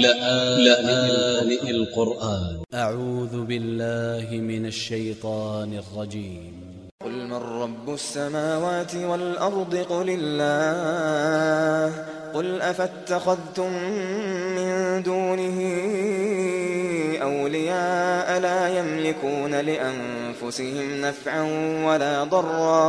لآن القرآن. أ ع و ذ ب ا ل ل ه من ا ل ش ي ط ا ن ا ل ج ي م قل من رب السماوات والأرض قل الله. قل أفاتخذتم من دونه أولياء لا يملكون لأنفسهم نفعا ولا ضرا.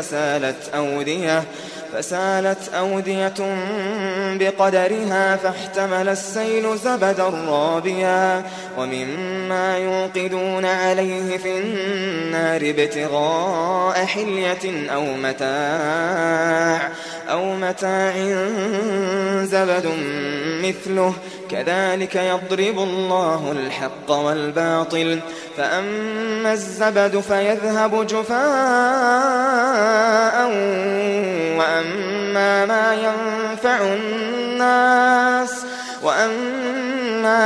فسالت أودية فسالت أودية بقدرها فاحتمل السيل زبدا رابيا ومما يوقدون عليه في النار ابتغاء حلية أو متاع أو متاع زبد مثله كذلك يضرب الله الحق والباطل فأما الزبد فيذهب جفاء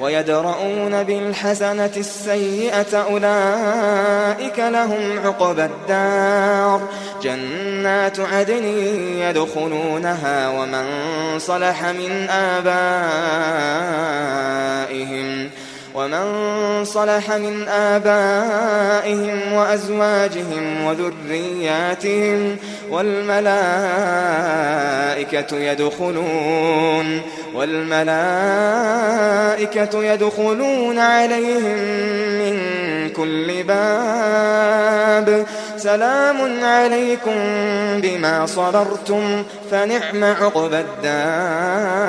ويدرؤون بالحسنة السيئة أولئك لهم عقبى الدار. جنات عدن يدخلونها ومن صلح من آبائهم ومن صلح من آبائهم وأزواجهم وذرياتهم والملائكة يدخلون والملائكة يدخلون عليهم من كل باب سلام عليكم بما صبرتم فنعم عقبى الدار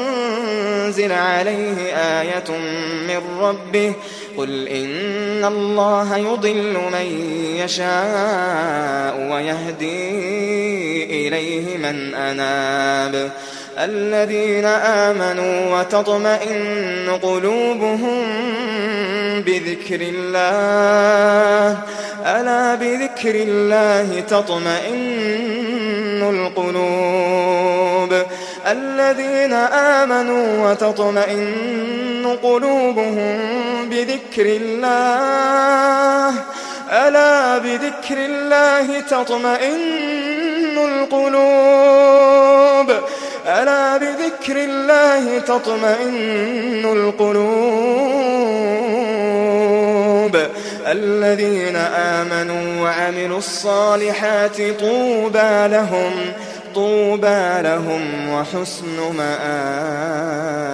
أنزل عليه آية من ربه قل إن الله يضل من يشاء ويهدي إليه من أناب الذين آمنوا وتطمئن قلوبهم بذكر الله ألا بذكر الله تطمئن القلوب الذين آمنوا وتطمئن قلوبهم بذكر الله. ألا بذكر الله تطمئن القلوب. ألا بذكر الله تطمئن القلوب. الذين آمنوا وعملوا الصالحات طوبى لهم طوبى لهم وحسن مآب.